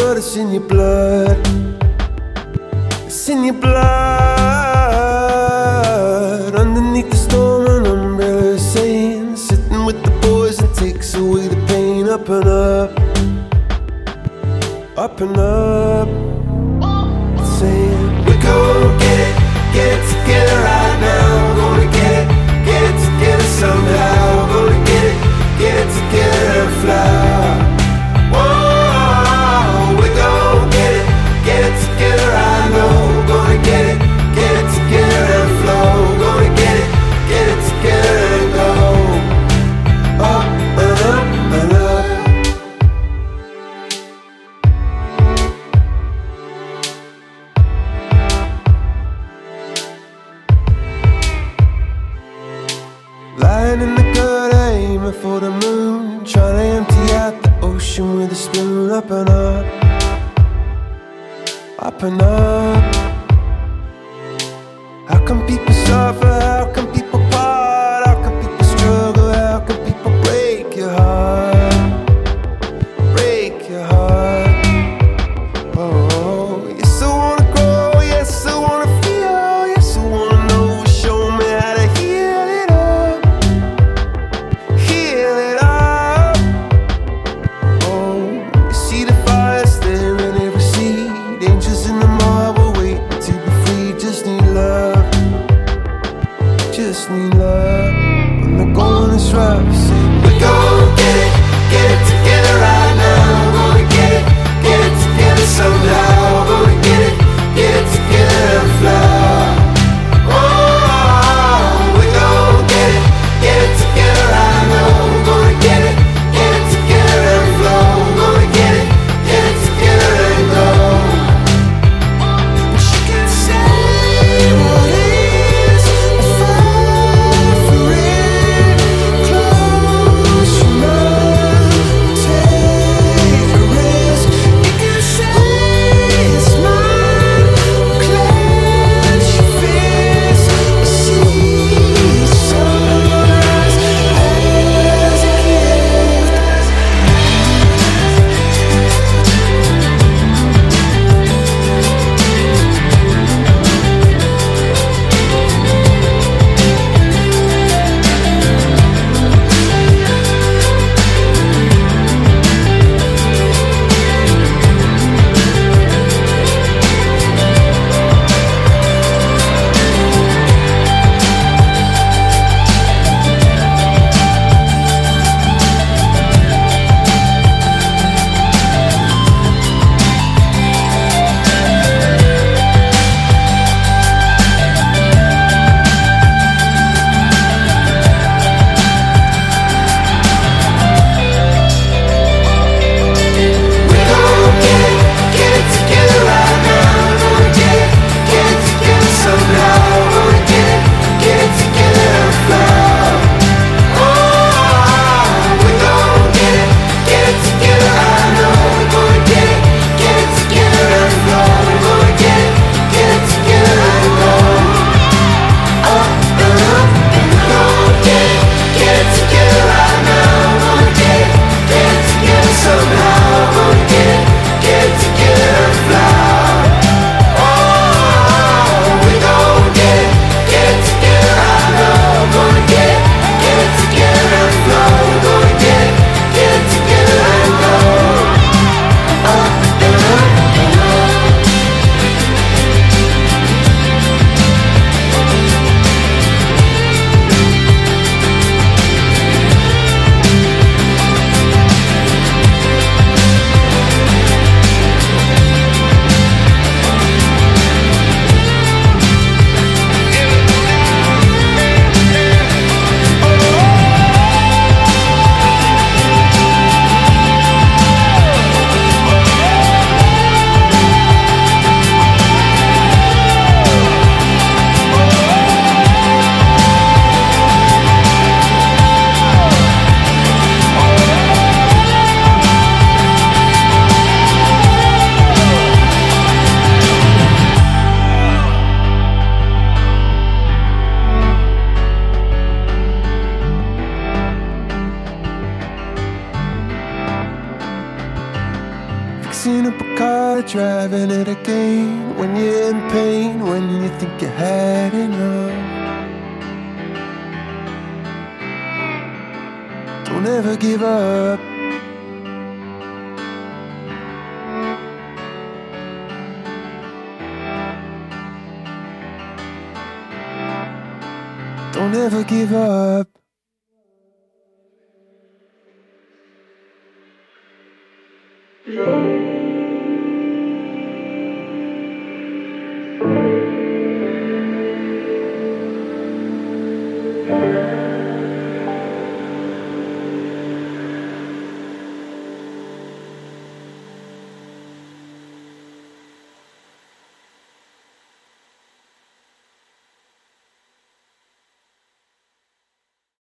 flood is in your blood. It's in your blood. Underneath the storm, an umbrella is saying, sitting with the boys and takes away the pain. Up and up, up and up. Saying, we're gonna get it, get it aiming for the moon. Trying to empty out the ocean with a spoon. Up and up, up and up. How come people suffer? Driving it again when you're in pain, when you think you had enough. Don't ever give up. Don't ever give up. Yeah.